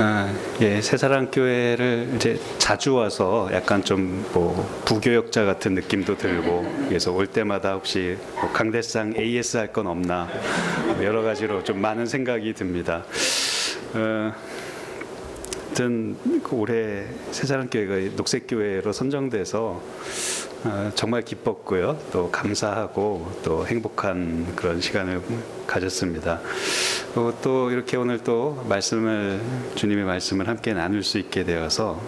아, 예, 새사랑 교회를 이제 자주 와서 약간 좀 뭐 부교역자 같은 느낌도 들고 그래서 올 때마다 혹시 뭐 강대상 AS 할 건 없나 뭐 여러 가지로 좀 많은 생각이 듭니다. 어, 아무튼 그 올해 새사랑 교회가 녹색교회로 선정돼서 어, 정말 기뻤고요. 또 감사하고 또 행복한 그런 시간을 가졌습니다. 어, 또 이렇게 오늘 또 말씀을 주님의 말씀을 함께 나눌 수 있게 되어서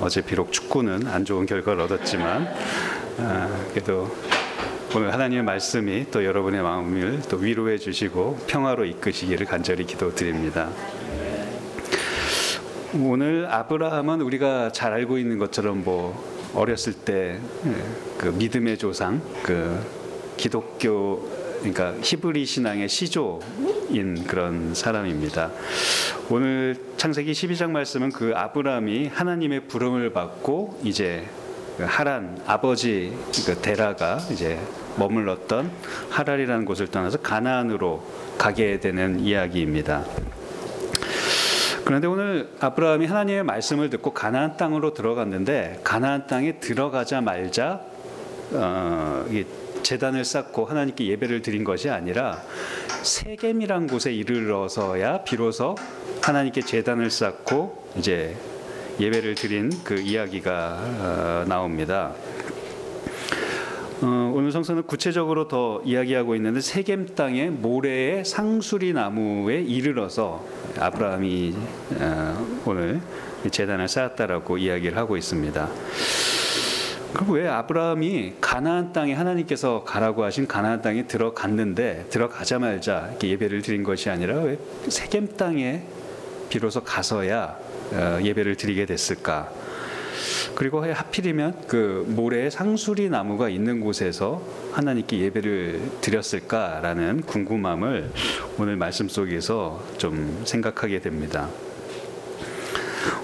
어, 제 비록 축구는 안 좋은 결과를 얻었지만 어, 그래도 오늘 하나님의 말씀이 또 여러분의 마음을 또 위로해 주시고 평화로 이끄시기를 간절히 기도드립니다. 오늘 아브라함은 우리가 잘 알고 있는 것처럼 뭐 어렸을 때 그 믿음의 조상 그 기독교 그러니까 히브리 신앙의 시조인 그런 사람입니다. 오늘 창세기 12장 말씀은 그 아브라함이 하나님의 부름을 받고 이제 그 하란 아버지 그 데라가 이제 머물렀던 하랄이라는 곳을 떠나서 가나안으로 가게 되는 이야기입니다. 그런데 오늘 아브라함이 하나님의 말씀을 듣고 가나안 땅으로 들어갔는데 가나안 땅에 들어가자 말자 어, 재단을 쌓고 하나님께 예배를 드린 것이 아니라 세겜이란 곳에 이르러서야 비로소 하나님께 재단을 쌓고 이제 예배를 드린 그 이야기가 어, 나옵니다. 어, 오늘 성서는 구체적으로 더 이야기하고 있는데 세겜 땅의 모래의 상수리 나무에 이르러서 아브라함이 어, 오늘 재단을 쌓았다라고 이야기를 하고 있습니다. 그럼 왜 아브라함이 가나안 땅에 하나님께서 가라고 하신 가나안 땅에 들어갔는데 들어가자마자 이렇게 예배를 드린 것이 아니라 왜 세겜 땅에 비로소 가서야 어, 예배를 드리게 됐을까? 그리고 하필이면 그 모래에 상수리 나무가 있는 곳에서 하나님께 예배를 드렸을까라는 궁금함을 오늘 말씀 속에서 좀 생각하게 됩니다.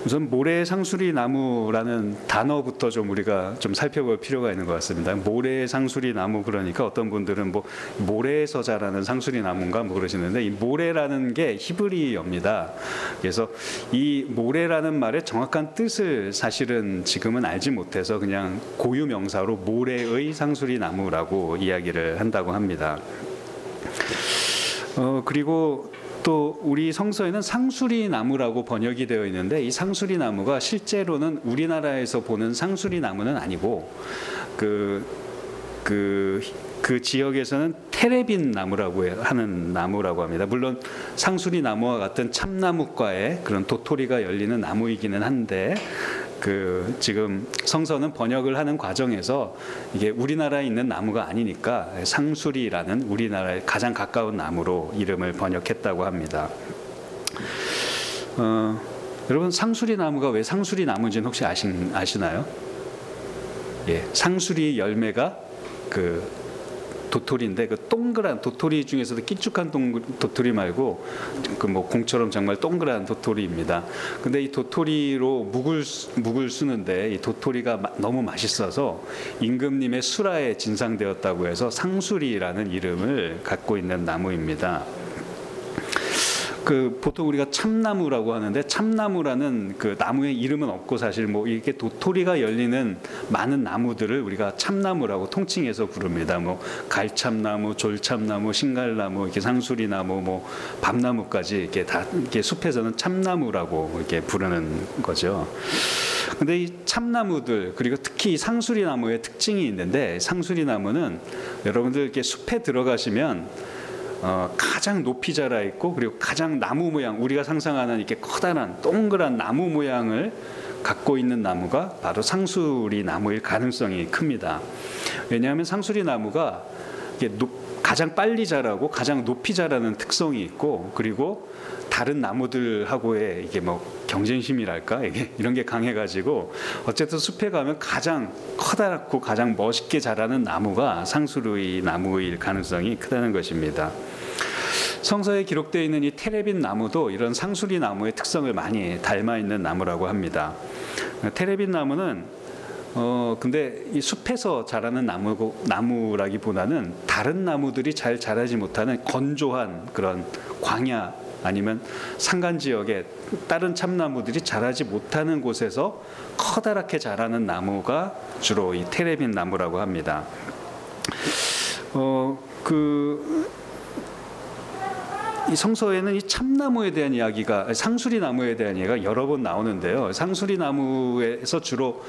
우선 모래 상수리 나무라는 단어부터 좀 우리가 좀 살펴볼 필요가 있는 것 같습니다. 모래 상수리 나무 그러니까 어떤 분들은 뭐 모래에서 자라는 상수리 나무인가 뭐 그러시는데 이 모래라는 게 히브리어입니다. 그래서 이 모래라는 말의 정확한 뜻을 사실은 지금은 알지 못해서 그냥 고유 명사로 모래의 상수리 나무라고 이야기를 한다고 합니다. 어, 그리고 또 우리 성서에는 상수리 나무라고 번역이 되어 있는데 이 상수리 나무가 실제로는 우리나라에서 보는 상수리 나무는 아니고 그, 그, 그 지역에서는 테레빈 나무라고 하는 나무라고 합니다. 물론 상수리 나무와 같은 참나무과의 그런 도토리가 열리는 나무이기는 한데 그 지금 성서는 번역을 하는 과정에서 이게 우리나라에 있는 나무가 아니니까 상수리라는 우리나라에 가장 가까운 나무로 이름을 번역했다고 합니다. 어, 여러분 상수리 나무가 왜 상수리 나무인지는 혹시 아신, 아시나요? 예, 상수리 열매가 그 도토리인데 그 동그란 도토리 중에서도 끼쭉한 동, 도토리 말고 그 뭐 공처럼 정말 동그란 도토리입니다. 근데 이 도토리로 묵을 묵을 쓰는데 이 도토리가 너무 맛있어서 임금님의 수라에 진상되었다고 해서 상수리라는 이름을 갖고 있는 나무입니다. 그 보통 우리가 참나무라고 하는데 참나무라는 그 나무의 이름은 없고 사실 뭐 이렇게 도토리가 열리는 많은 나무들을 우리가 참나무라고 통칭해서 부릅니다. 뭐 갈참나무, 졸참나무, 신갈나무, 이렇게 상수리나무, 뭐 밤나무까지 이렇게 다 이렇게 숲에서는 참나무라고 이렇게 부르는 거죠. 근데 이 참나무들 그리고 특히 상수리나무의 특징이 있는데 상수리나무는 여러분들 이렇게 숲에 들어가시면 어, 가장 높이 자라 있고 그리고 가장 나무 모양 우리가 상상하는 이렇게 커다란 동그란 나무 모양을 갖고 있는 나무가 바로 상수리 나무일 가능성이 큽니다. 왜냐하면 상수리 나무가 가장 빨리 자라고 가장 높이 자라는 특성이 있고 그리고 다른 나무들하고의 이게 뭐 경쟁심이랄까 이게 이런 게 강해가지고 어쨌든 숲에 가면 가장 커다랗고 가장 멋있게 자라는 나무가 상수리 나무일 가능성이 크다는 것입니다. 성서에 기록되어 있는 이 테레빈 나무도 이런 상수리 나무의 특성을 많이 닮아 있는 나무라고 합니다. 테레빈 나무는 어 근데 이 숲에서 자라는 나무 나무라기보다는 다른 나무들이 잘 자라지 못하는 건조한 그런 광야 아니면 산간 지역에 다른 참나무들이 자라지 못하는 곳에서 커다랗게 자라는 나무가 주로 이 테레빈 나무라고 합니다. 어그 이 성서에는 이 참나무에 대한 이야기가 상수리 나무에 대한 이야기가 여러 번 나오는데요. 상수리 나무에서 주로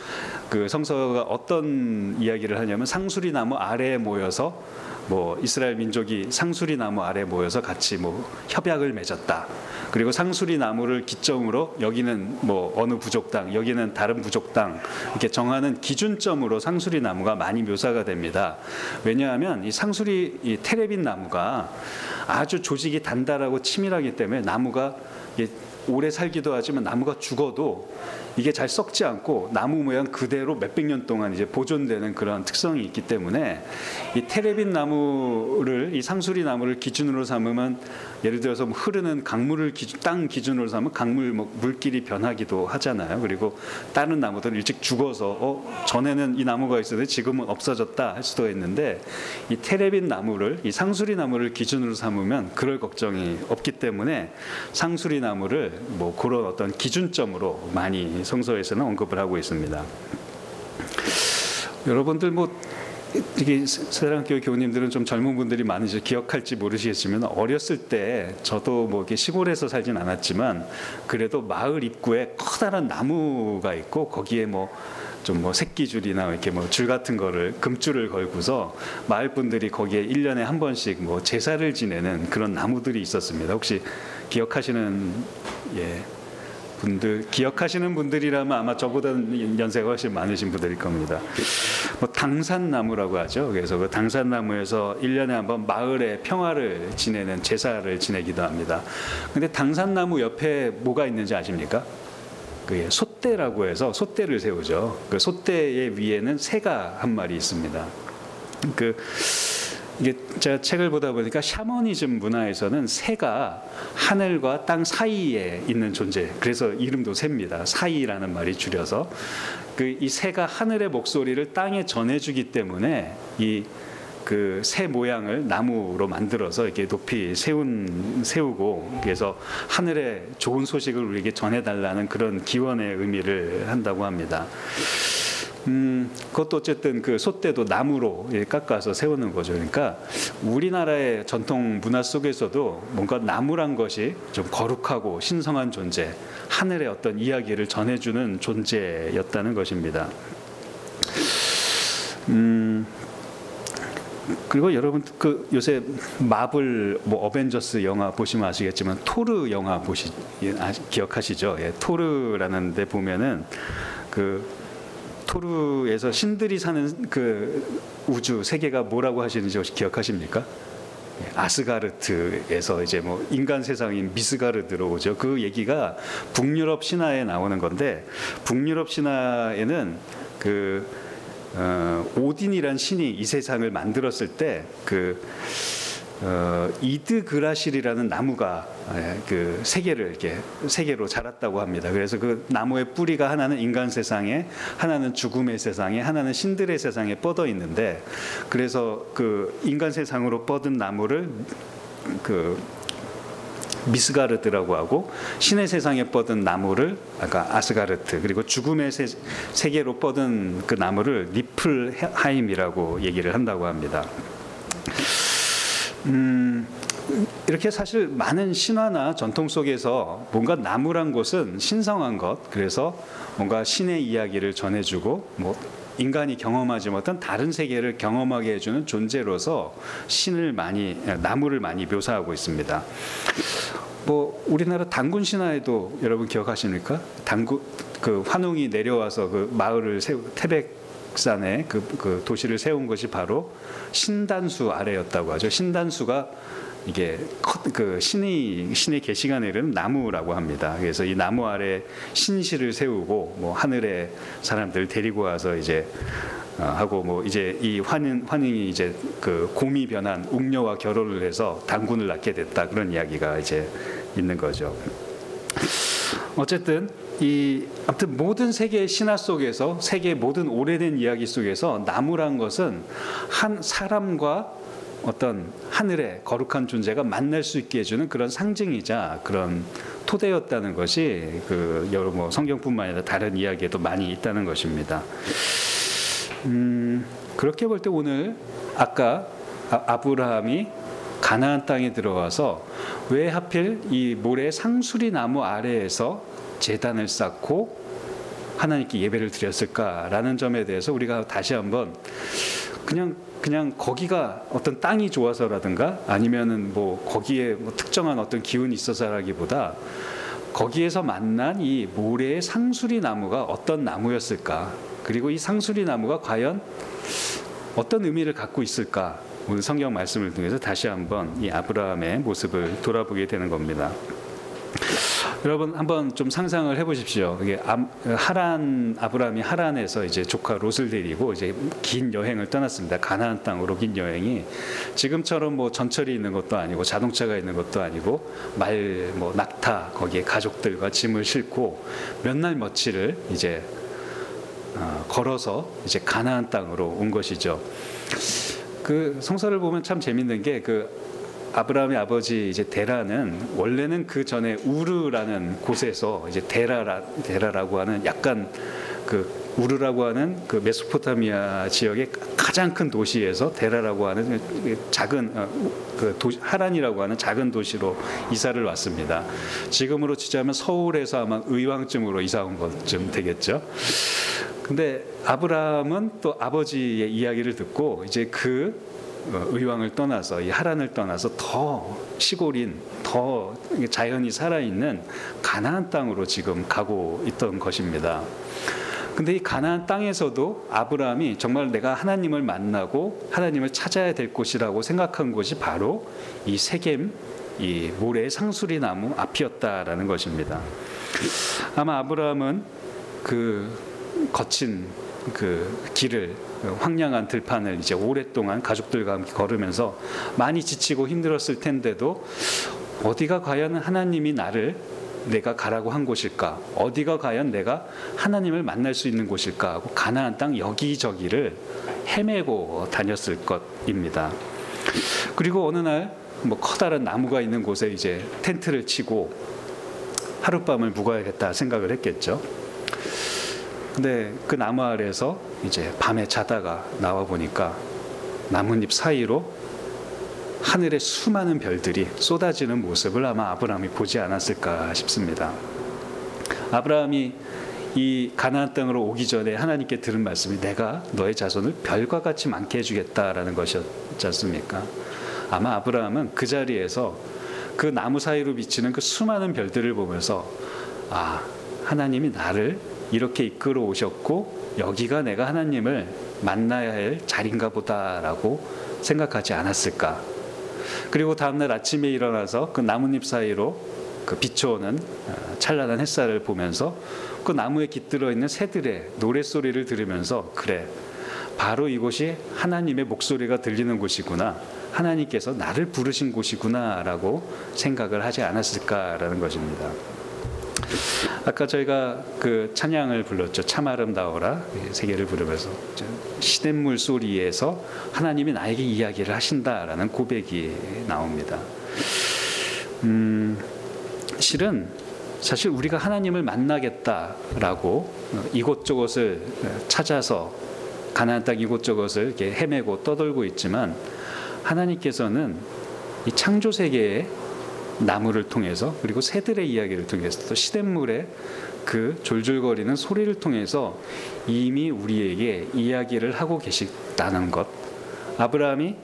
그 성서가 어떤 이야기를 하냐면 상수리 나무 아래에 모여서 뭐 이스라엘 민족이 상수리 나무 아래 에 모여서 같이 뭐 협약을 맺었다. 그리고 상수리 나무를 기점으로 여기는 뭐 어느 부족당, 여기는 다른 부족당 이렇게 정하는 기준점으로 상수리 나무가 많이 묘사가 됩니다. 왜냐하면 이 상수리 이 테레빈 나무가 아주 조직이 단단하고 치밀하기 때문에 나무가 오래 살기도 하지만 나무가 죽어도 이게 잘 썩지 않고 나무 모양 그대로 몇백 년 동안 이제 보존되는 그런 특성이 있기 때문에 이 테레빈 나무를 이 상수리 나무를 기준으로 삼으면 예를 들어서 뭐 흐르는 강물을 기준, 땅 기준으로 삼으면 강물 뭐 물길이 변하기도 하잖아요. 그리고 다른 나무들은 일찍 죽어서 어 전에는 이 나무가 있었는데 지금은 없어졌다 할 수도 있는데 이 테레빈 나무를 이 상수리 나무를 기준으로 삼으면 그럴 걱정이 없기 때문에 상수리 나무를 뭐 그런 어떤 기준점으로 많이 성서에서는 언급을 하고 있습니다. 여러분들 뭐 이게 세랑교회 교우님들은 좀 젊은 분들이 많으시 기억할지 모르시겠지만 어렸을 때 저도 뭐 이렇게 시골에서 살진 않았지만 그래도 마을 입구에 커다란 나무가 있고 거기에 뭐 좀뭐 새끼줄이나 이렇게 뭐 줄 같은 거를 금줄을 걸고서 마을 분들이 거기에 1년에 한 번씩 뭐 제사를 지내는 그런 나무들이 있었습니다. 혹시 기억하시는 예 분들 기억하시는 분들이라면 아마 저보다는 연세가 훨씬 많으신 분들일 겁니다. 뭐 당산나무라고 하죠. 그래서 그 당산나무에서 1년에 한번 마을의 평화를 지내는 제사를 지내기도 합니다. 근데 당산나무 옆에 뭐가 있는지 아십니까? 그게 솥대라고 해서 솥대를 세우죠. 그 솥대의 위에는 새가 한 마리 있습니다. 그 이게 제가 책을 보다 보니까 샤머니즘 문화에서는 새가 하늘과 땅 사이에 있는 존재. 그래서 이름도 새입니다. 사이라는 말이 줄여서 그 이 새가 하늘의 목소리를 땅에 전해주기 때문에 이 그새 모양을 나무로 만들어서 이렇게 높이 세운 세우고 그래서 하늘의 좋은 소식을 우리에게 전해달라는 그런 기원의 의미를 한다고 합니다. 음, 그것도 어쨌든 그 솥대도 나무로 깎아서 세우는 거죠. 그러니까 우리나라의 전통 문화 속에서도 뭔가 나무란 것이 좀 거룩하고 신성한 존재, 하늘의 어떤 이야기를 전해주는 존재였다는 것입니다. 음, 그리고 여러분 그 요새 마블 뭐 어벤져스 영화 보시면 아시겠지만 토르 영화 보시 예, 아, 기억하시죠? 예, 토르라는 데 보면은 그 토르에서 신들이 사는 그 우주 세계가 뭐라고 하시는지 혹시 기억하십니까? 예, 아스가르트에서 이제 뭐 인간 세상인 미스가르드로 오죠. 그 얘기가 북유럽 신화에 나오는 건데 북유럽 신화에는 그 어, 오딘이란 신이 이 세상을 만들었을 때그 어, 이드 그라실이라는 나무가 예, 그 세계를 이렇게 세계로 자랐다고 합니다. 그래서 그 나무의 뿌리가 하나는 인간 세상에, 하나는 죽음의 세상에, 하나는 신들의 세상에 뻗어 있는데, 그래서 그 인간 세상으로 뻗은 나무를 그 미스가르드라고 하고 신의 세상에 뻗은 나무를 아까 아스가르트 그리고 죽음의 세, 세계로 뻗은 그 나무를 니플하임이라고 얘기를 한다고 합니다. 음, 이렇게 사실 많은 신화나 전통 속에서 뭔가 나무란 것은 신성한 것, 그래서 뭔가 신의 이야기를 전해주고 뭐 인간이 경험하지 못한 다른 세계를 경험하게 해주는 존재로서 신을 많이 나무를 많이 묘사하고 있습니다. 뭐 우리나라 단군 신화에도 여러분 기억하십니까? 단군 그 환웅이 내려와서 그 마을을 세우 태백 산에 그, 그 도시를 세운 것이 바로 신단수 아래였다고 하죠. 신단수가 이게 그 신이 신의 계시가 내리는 나무라고 합니다. 그래서 이 나무 아래 신실을 세우고 뭐 하늘에 사람들 데리고 와서 이제 어, 하고 뭐 이제 이 환인 환인이 이제 그 곰이 변한 웅녀와 결혼을 해서 당군을 낳게 됐다 그런 이야기가 이제 있는 거죠. 어쨌든 이 아무튼 모든 세계의 신화 속에서 세계의 모든 오래된 이야기 속에서 나무란 것은 한 사람과 어떤 하늘의 거룩한 존재가 만날 수 있게 해주는 그런 상징이자 그런 토대였다는 것이 그 여러 뭐 성경뿐만 아니라 다른 이야기에도 많이 있다는 것입니다. 음, 그렇게 볼 때 오늘 아까 아- 아브라함이 가나안 땅에 들어와서 왜 하필 이 모래 상수리 나무 아래에서 제단을 쌓고 하나님께 예배를 드렸을까라는 점에 대해서 우리가 다시 한번 그냥 그냥 거기가 어떤 땅이 좋아서라든가 아니면은 뭐 거기에 뭐 특정한 어떤 기운이 있어서라기보다 거기에서 만난 이 모래의 상수리 나무가 어떤 나무였을까 그리고 이 상수리 나무가 과연 어떤 의미를 갖고 있을까 오늘 성경 말씀을 통해서 다시 한번 이 아브라함의 모습을 돌아보게 되는 겁니다. 여러분 한번 좀 상상을 해보십시오. 이게 암- 하란 아브라함이 하란에서 이제 조카 롯을 데리고 이제 긴 여행을 떠났습니다. 가나안 땅으로 긴 여행이 지금처럼 뭐 전철이 있는 것도 아니고 자동차가 있는 것도 아니고 말 뭐 낙타 거기에 가족들과 짐을 싣고 몇 날 며칠을 이제 어, 걸어서 이제 가나안 땅으로 온 것이죠. 그 성서를 보면 참 재밌는 게그 아브라함의 아버지 이제 데라는 원래는 그 전에 우르라는 곳에서 이제 데라라 데라라고 하는 약간 그 우르라고 하는 그 메소포타미아 지역의 가장 큰 도시에서 데라라고 하는 작은 어, 그 도, 하란이라고 하는 작은 도시로 이사를 왔습니다. 지금으로 치자면 서울에서 아마 의왕쯤으로 이사 온 것쯤 되겠죠. 근데 아브라함은 또 아버지의 이야기를 듣고 이제 그 어, 의왕을 떠나서 이 하란을 떠나서 더 시골인 더 자연이 살아있는 가나안 땅으로 지금 가고 있던 것입니다. 근데 이 가나안 땅에서도 아브라함이 정말 내가 하나님을 만나고 하나님을 찾아야 될 곳이라고 생각한 곳이 바로 이 세겜 이 모래 상수리 나무 앞이었다라는 것입니다. 아마 아브라함은 그 거친 그 길을 황량한 들판을 이제 오랫동안 가족들과 함께 걸으면서 많이 지치고 힘들었을 텐데도 어디가 과연 하나님이 나를 내가 가라고 한 곳일까? 어디가 과연 내가 하나님을 만날 수 있는 곳일까? 하고 가나안 땅 여기저기를 헤매고 다녔을 것입니다. 그리고 어느 날 뭐 커다란 나무가 있는 곳에 이제 텐트를 치고 하룻밤을 묵어야겠다 생각을 했겠죠. 근데 그 나무 아래에서 이제 밤에 자다가 나와 보니까 나뭇잎 사이로 하늘의 수많은 별들이 쏟아지는 모습을 아마 아브라함이 보지 않았을까 싶습니다. 아브라함이 이 가나안 땅으로 오기 전에 하나님께 들은 말씀이 내가 너의 자손을 별과 같이 많게 해주겠다라는 것이었지 않습니까? 아마 아브라함은 그 자리에서 그 나무 사이로 비치는 그 수많은 별들을 보면서 아 하나님이 나를 이렇게 이끌어 오셨고 여기가 내가 하나님을 만나야 할 자리인가 보다라고 생각하지 않았을까? 그리고 다음날 아침에 일어나서 그 나뭇잎 사이로 그 비춰오는 어, 찬란한 햇살을 보면서 그 나무에 깃들어 있는 새들의 노래 소리를 들으면서 그래 바로 이곳이 하나님의 목소리가 들리는 곳이구나 하나님께서 나를 부르신 곳이구나라고 생각을 하지 않았을까라는 것입니다. 아까 저희가 그 찬양을 불렀죠. 참 아름다워라 세계를 부르면서 시냇물 소리에서 하나님이 나에게 이야기를 하신다라는 고백이 나옵니다. 음, 실은 사실 우리가 하나님을 만나겠다라고 이곳저곳을 찾아서 가나안 땅 이곳저곳을 이렇게 헤매고 떠돌고 있지만 하나님께서는 이 창조 세계의 나무를 통해서 그리고 새들의 이야기를 통해서 또 시냇물의 그 졸졸거리는 소리를 통해서 이미 우리에게 이야기를 하고 계시다는 것. 아브라함이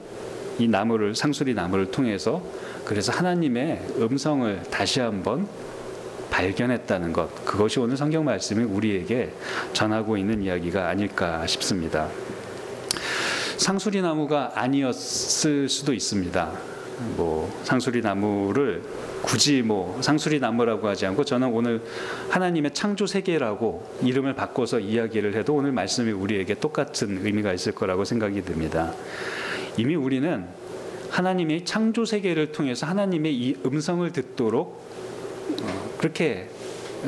이 나무를 상수리 나무를 통해서 그래서 하나님의 음성을 다시 한번 발견했다는 것. 그것이 오늘 성경 말씀이 우리에게 전하고 있는 이야기가 아닐까 싶습니다. 상수리 나무가 아니었을 수도 있습니다. 뭐 상수리 나무를 굳이 뭐 상수리 나무라고 하지 않고 저는 오늘 하나님의 창조 세계라고 이름을 바꿔서 이야기를 해도 오늘 말씀이 우리에게 똑같은 의미가 있을 거라고 생각이 듭니다. 이미 우리는 하나님의 창조 세계를 통해서 하나님의 이 음성을 듣도록 어, 그렇게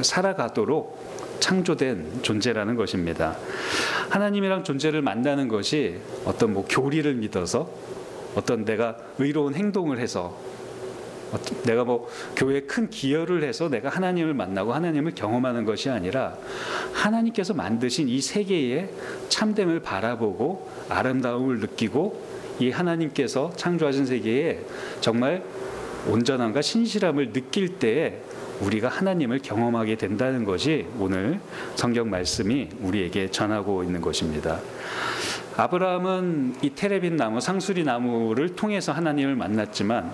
살아가도록 창조된 존재라는 것입니다. 하나님이랑 존재를 만나는 것이 어떤 뭐 교리를 믿어서 어떤 내가 의로운 행동을 해서 어떤- 내가 뭐 교회에 큰 기여를 해서 내가 하나님을 만나고 하나님을 경험하는 것이 아니라 하나님께서 만드신 이 세계의 참됨을 바라보고 아름다움을 느끼고 이 하나님께서 창조하신 세계에 정말 온전함과 신실함을 느낄 때에 우리가 하나님을 경험하게 된다는 것이 오늘 성경 말씀이 우리에게 전하고 있는 것입니다. 아브라함은 이 테레빈 나무, 상수리 나무를 통해서 하나님을 만났지만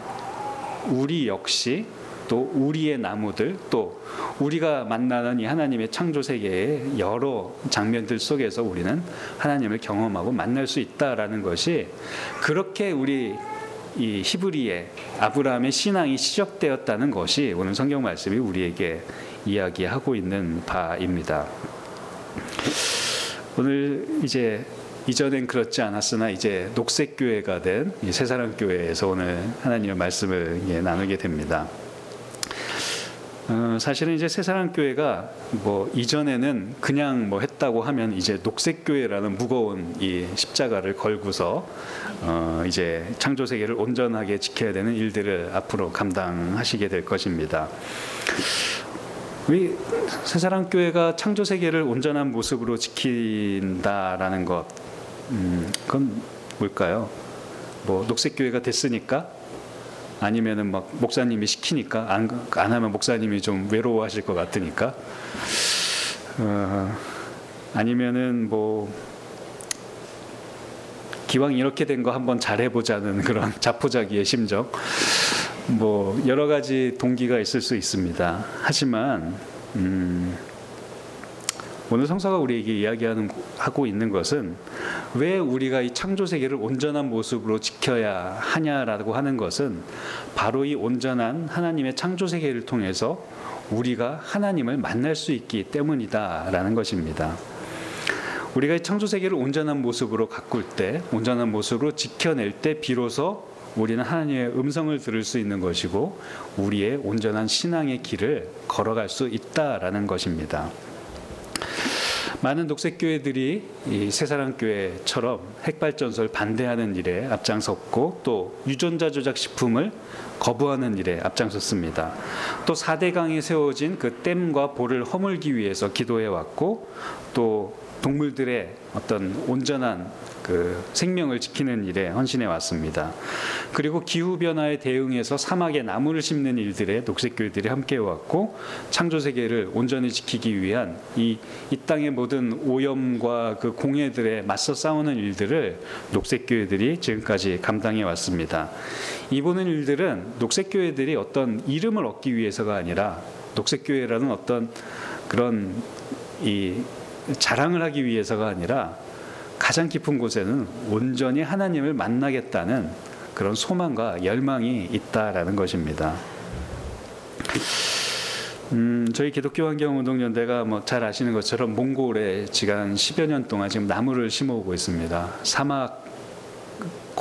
우리 역시 또 우리의 나무들 또 우리가 만나는 이 하나님의 창조 세계의 여러 장면들 속에서 우리는 하나님을 경험하고 만날 수 있다라는 것이 그렇게 우리 이 히브리의 아브라함의 신앙이 시작되었다는 것이 오늘 성경 말씀이 우리에게 이야기하고 있는 바입니다. 오늘 이제 이전엔 그렇지 않았으나 이제 녹색 교회가 된 새사랑 교회에서 오늘 하나님의 말씀을 예, 나누게 됩니다. 어, 사실은 이제 새사랑 교회가 뭐 이전에는 그냥 뭐 했다고 하면 이제 녹색 교회라는 무거운 이 십자가를 걸고서 어, 이제 창조 세계를 온전하게 지켜야 되는 일들을 앞으로 감당하시게 될 것입니다. 우리 새사랑 교회가 창조 세계를 온전한 모습으로 지킨다라는 것, 음, 그건 뭘까요? 뭐 녹색 교회가 됐으니까 아니면은 막 목사님이 시키니까 안, 안 하면 목사님이 좀 외로워하실 것 같으니까 어, 아니면은 뭐 기왕 이렇게 된 거 한번 잘 해보자는 그런 자포자기의 심정 뭐 여러 가지 동기가 있을 수 있습니다. 하지만 음, 오늘 성서가 우리에게 이야기하는 하고 있는 것은 왜 우리가 이 창조 세계를 온전한 모습으로 지켜야 하냐라고 하는 것은 바로 이 온전한 하나님의 창조 세계를 통해서 우리가 하나님을 만날 수 있기 때문이다라는 것입니다. 우리가 이 창조 세계를 온전한 모습으로 가꿀 때, 온전한 모습으로 지켜낼 때 비로소 우리는 하나님의 음성을 들을 수 있는 것이고 우리의 온전한 신앙의 길을 걸어갈 수 있다라는 것입니다. 많은 녹색 교회들이 이 새사랑 교회처럼 핵발전소를 반대하는 일에 앞장섰고 또 유전자 조작 식품을 거부하는 일에 앞장섰습니다. 또 4대강에 세워진 그 댐과 볼을 허물기 위해서 기도해 왔고 또 동물들의 어떤 온전한 그 생명을 지키는 일에 헌신해 왔습니다. 그리고 기후 변화에 대응해서 사막에 나무를 심는 일들에 녹색 교회들이 함께 왔고 창조 세계를 온전히 지키기 위한 이, 이 땅의 모든 오염과 그 공해들에 맞서 싸우는 일들을 녹색 교회들이 지금까지 감당해 왔습니다. 이보는 일들은 녹색 교회들이 어떤 이름을 얻기 위해서가 아니라 녹색 교회라는 어떤 그런 이 자랑을 하기 위해서가 아니라 가장 깊은 곳에는 온전히 하나님을 만나겠다는 그런 소망과 열망이 있다라는 것입니다. 음, 저희 기독교 환경운동연대가 뭐 잘 아시는 것처럼 몽골에 지난 10여 년 동안 지금 나무를 심어오고 있습니다. 사막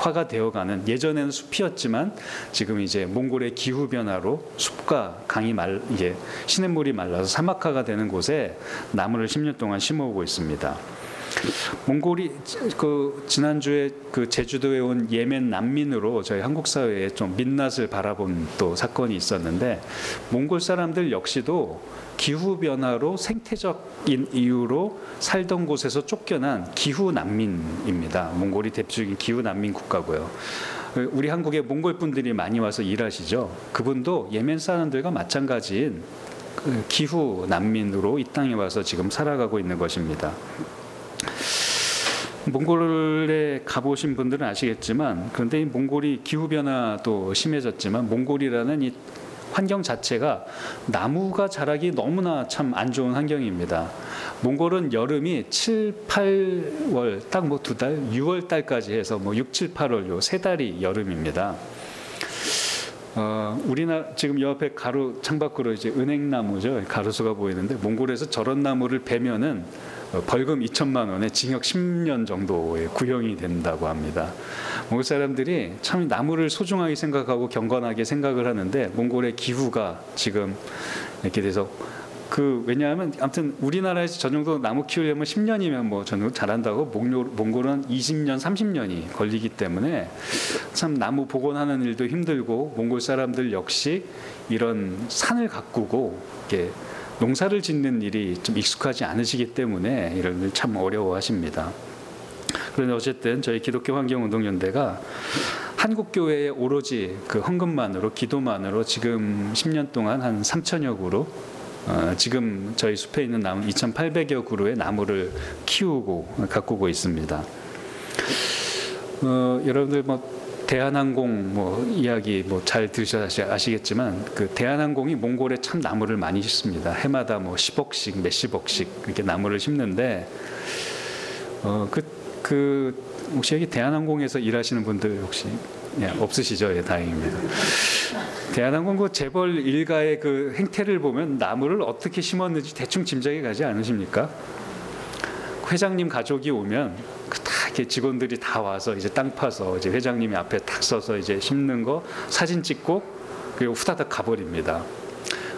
화가 되어가는 예전에는 숲이었지만 지금 이제 몽골의 기후 변화로 숲과 강이 말 이제 시냇물이 말라서 사막화가 되는 곳에 나무를 10년 동안 심어오고 있습니다. 몽골이 그 지난주에 그 제주도에 온 예멘 난민으로 저희 한국 사회에 좀 민낯을 바라본 또 사건이 있었는데 몽골 사람들 역시도 기후 변화로 생태적인 이유로 살던 곳에서 쫓겨난 기후 난민입니다. 몽골이 대표적인 기후 난민 국가고요. 우리 한국에 몽골 분들이 많이 와서 일하시죠. 그분도 예멘 사람들과 마찬가지인 그 기후 난민으로 이 땅에 와서 지금 살아가고 있는 것입니다. 몽골에 가보신 분들은 아시겠지만 그런데 이 몽골이 기후 변화도 심해졌지만 몽골이라는 이 환경 자체가 나무가 자라기 너무나 참 안 좋은 환경입니다. 몽골은 여름이 7, 8월 딱 뭐 두 달, 6월 달까지 해서 뭐 6, 7, 8월 요 세 달이 여름입니다. 어, 우리나라 지금 옆에 가루 창밖으로 이제 은행나무죠 가로수가 보이는데 몽골에서 저런 나무를 베면은 어, 벌금 2천만 원에 징역 10년 정도의 구형이 된다고 합니다. 몽골 사람들이 참 나무를 소중하게 생각하고 경건하게 생각을 하는데 몽골의 기후가 지금 이렇게 돼서 그 왜냐하면 아무튼 우리나라에서 저 정도 나무 키우려면 10년이면 뭐 저는 잘한다고 몽골, 몽골은 20년, 30년이 걸리기 때문에 참 나무 복원하는 일도 힘들고 몽골 사람들 역시 이런 산을 가꾸고 이렇게 농사를 짓는 일이 좀 익숙하지 않으시기 때문에 이런 일 참 어려워하십니다. 그런데 어쨌든 저희 기독교 환경운동연대가 한국 교회에 오로지 그 헌금만으로 기도만으로 지금 10년 동안 한 3천여 그루 어, 지금 저희 숲에 있는 나무 2,800여 그루의 나무를 키우고 가꾸고 있습니다. 어, 여러분들 뭐 대한항공 뭐 이야기 뭐 잘 들으셔서 아시겠지만 그 대한항공이 몽골에 참 나무를 많이 심습니다. 해마다 뭐 10억씩 몇십억씩 이렇게 나무를 심는데 어그 그 혹시 여기 대한항공에서 일하시는 분들 혹시 예, 없으시죠? 예, 다행입니다. 대한항공 그 재벌 일가의 그 행태를 보면 나무를 어떻게 심었는지 대충 짐작이 가지 않으십니까? 회장님 가족이 오면 그다 이렇게 직원들이 다 와서 이제 땅 파서 이제 회장님이 앞에 탁 서서 이제 심는 거 사진 찍고 그리고 후다닥 가버립니다.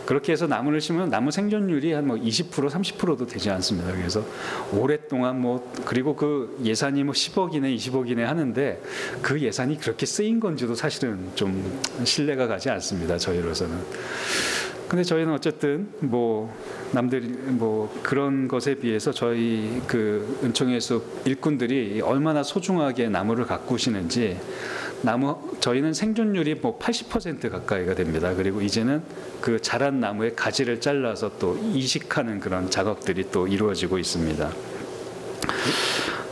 그렇게 해서 나무를 심으면 나무 생존율이 한 뭐 20% 30%도 되지 않습니다. 그래서 오랫동안 뭐 그리고 그 예산이 뭐 10억이네 20억이네 하는데 그 예산이 그렇게 쓰인 건지도 사실은 좀 신뢰가 가지 않습니다. 저희로서는. 근데 저희는 어쨌든 뭐 남들이 뭐 그런 것에 비해서 저희 그 은총예수 일꾼들이 얼마나 소중하게 나무를 가꾸시는지 나무 저희는 생존율이 뭐 80% 가까이가 됩니다. 그리고 이제는 그 자란 나무의 가지를 잘라서 또 이식하는 그런 작업들이 또 이루어지고 있습니다.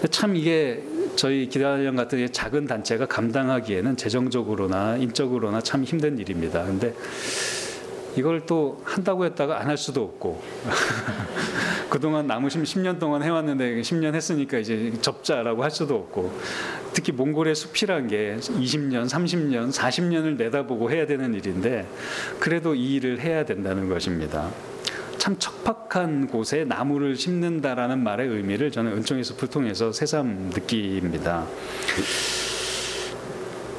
참 이게 저희 기다련 같은 작은 단체가 감당하기에는 재정적으로나 인적으로나 참 힘든 일입니다. 근데 이걸 또 한다고 했다가 안 할 수도 없고 그동안 나무심 10년 동안 해왔는데 10년 했으니까 이제 접자라고 할 수도 없고 특히 몽골의 숲이란 게 20년, 30년, 40년을 내다보고 해야 되는 일인데 그래도 이 일을 해야 된다는 것입니다. 참 척박한 곳에 나무를 심는다라는 말의 의미를 저는 은총의 숲을 통해서 새삼 느낍니다.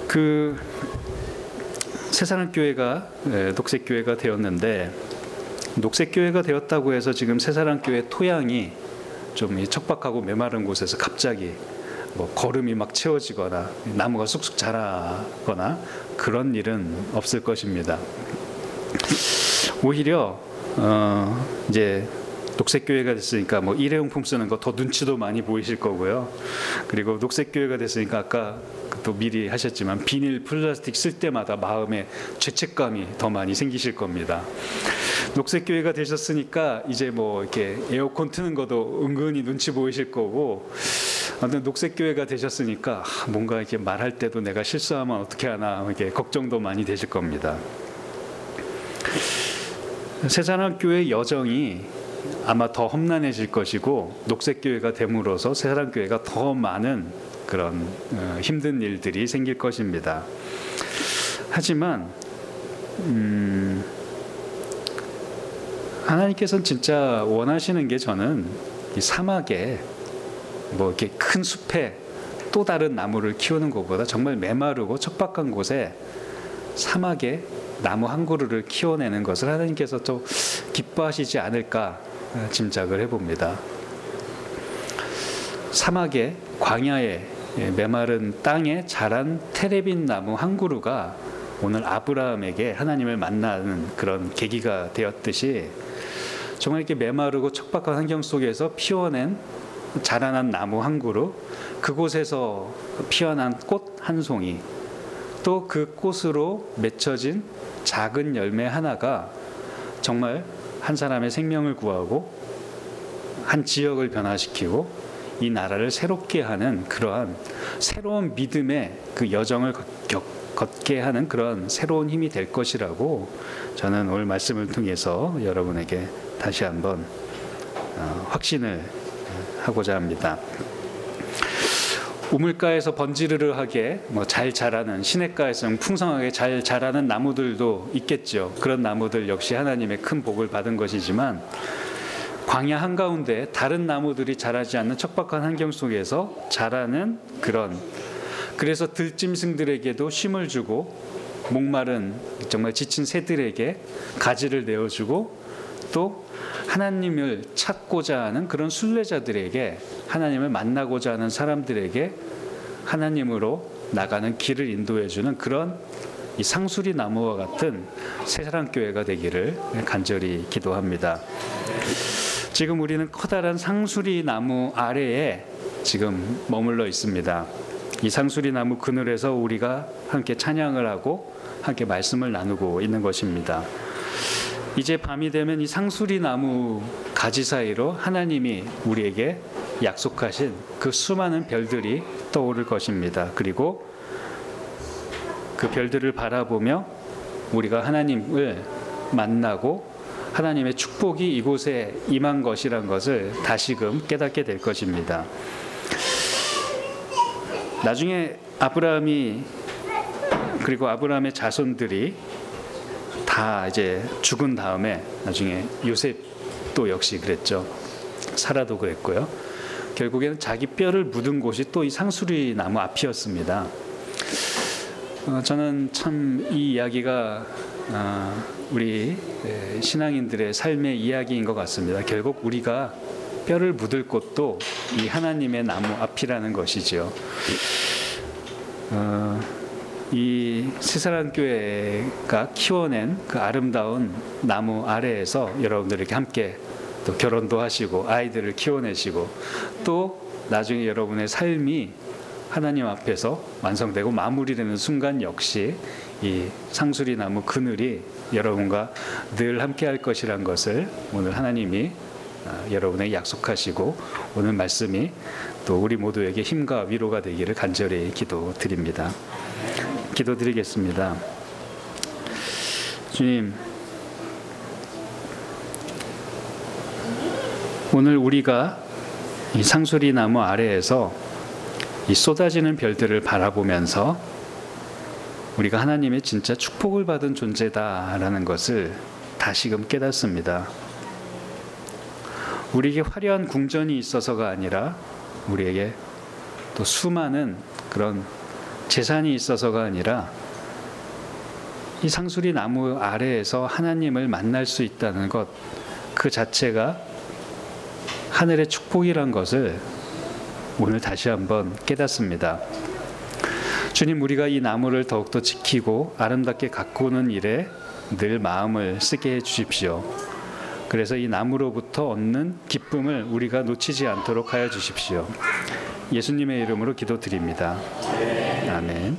그 새사랑 교회가 녹색 교회가 되었는데 녹색 교회가 되었다고 해서 지금 새사랑 교회 토양이 좀 척박하고 메마른 곳에서 갑자기 뭐 걸음이 막 채워지거나 나무가 쑥쑥 자라거나 그런 일은 없을 것입니다. 오히려 어 이제 녹색 교회가 됐으니까 뭐 일회용품 쓰는 거 더 눈치도 많이 보이실 거고요. 그리고 녹색 교회가 됐으니까 아까 또 미리 하셨지만 비닐 플라스틱 쓸 때마다 마음에 죄책감이 더 많이 생기실 겁니다. 녹색 교회가 되셨으니까 이제 뭐 이렇게 에어컨 트는 것도 은근히 눈치 보이실 거고 아무튼 녹색 교회가 되셨으니까 뭔가 이렇게 말할 때도 내가 실수하면 어떻게 하나 이렇게 걱정도 많이 되실 겁니다. 세자나 교회 여정이 아마 더 험난해질 것이고 녹색 교회가 됨으로써 새사랑 교회가 더 많은 그런 어, 힘든 일들이 생길 것입니다. 하지만 음, 하나님께서는 진짜 원하시는 게 저는 이 사막에 뭐 이렇게 큰 숲에 또 다른 나무를 키우는 것보다 정말 메마르고 척박한 곳에 사막에 나무 한 그루를 키워내는 것을 하나님께서 또 기뻐하시지 않을까 짐작을 해봅니다. 사막에 광야에 예, 메마른 땅에 자란 테레빈 나무 한 그루가 오늘 아브라함에게 하나님을 만나는 그런 계기가 되었듯이 정말 이렇게 메마르고 척박한 환경 속에서 피워낸 자라난 나무 한 그루 그곳에서 피어난 꽃 한 송이 또 그 꽃으로 맺혀진 작은 열매 하나가 정말 한 사람의 생명을 구하고 한 지역을 변화시키고 이 나라를 새롭게 하는 그러한 새로운 믿음의 그 여정을 걷게 하는 그런 새로운 힘이 될 것이라고 저는 오늘 말씀을 통해서 여러분에게 다시 한번 어, 확신을 하고자 합니다. 우물가에서 번지르르하게 뭐 잘 자라는 시냇가에서 풍성하게 잘 자라는 나무들도 있겠죠. 그런 나무들 역시 하나님의 큰 복을 받은 것이지만 광야 한가운데 다른 나무들이 자라지 않는 척박한 환경 속에서 자라는 그런 그래서 들짐승들에게도 쉼을 주고 목마른 정말 지친 새들에게 가지를 내어주고 또 하나님을 찾고자 하는 그런 순례자들에게 하나님을 만나고자 하는 사람들에게 하나님으로 나가는 길을 인도해 주는 그런 이 상수리 나무와 같은 새사랑 교회가 되기를 간절히 기도합니다. 지금 우리는 커다란 상수리 나무 아래에 지금 머물러 있습니다. 이 상수리 나무 그늘에서 우리가 함께 찬양을 하고 함께 말씀을 나누고 있는 것입니다. 이제 밤이 되면 이 상수리 나무 가지 사이로 하나님이 우리에게 약속하신 그 수많은 별들이 떠오를 것입니다. 그리고 그 별들을 바라보며 우리가 하나님을 만나고 하나님의 축복이 이곳에 임한 것이란 것을 다시금 깨닫게 될 것입니다. 나중에 아브라함이 그리고 아브라함의 자손들이 다 이제 죽은 다음에 나중에 요셉도 역시 그랬죠. 사라도 그랬고요. 결국에는 자기 뼈를 묻은 곳이 또 이 상수리 나무 앞이었습니다. 어, 저는 참 이 이야기가 아, 우리 에, 신앙인들의 삶의 이야기인 것 같습니다. 결국 우리가 뼈를 묻을 곳도 이 하나님의 나무 앞이라는 것이죠. 어, 이 새사랑 교회가 키워낸 그 아름다운 나무 아래에서 여러분들에게 함께 또 결혼도 하시고 아이들을 키워내시고 또 나중에 여러분의 삶이 하나님 앞에서 완성되고 마무리되는 순간 역시 이 상수리 나무 그늘이 여러분과 늘 함께 할 것이란 것을 오늘 하나님이 아, 여러분에게 약속하시고 오늘 말씀이 또 우리 모두에게 힘과 위로가 되기를 간절히 기도드립니다. 기도드리겠습니다. 주님, 오늘 우리가 이 상수리 나무 아래에서 이 쏟아지는 별들을 바라보면서 우리가 하나님의 진짜 축복을 받은 존재다라는 것을 다시금 깨닫습니다. 우리에게 화려한 궁전이 있어서가 아니라 우리에게 또 수많은 그런 재산이 있어서가 아니라 이 상수리 나무 아래에서 하나님을 만날 수 있다는 것 그 자체가 하늘의 축복이란 것을 오늘 다시 한번 깨닫습니다. 주님, 우리가 이 나무를 더욱더 지키고 아름답게 가꾸는 일에 늘 마음을 쓰게 해 주십시오. 그래서 이 나무로부터 얻는 기쁨을 우리가 놓치지 않도록 하여 주십시오. 예수님의 이름으로 기도드립니다. 아멘.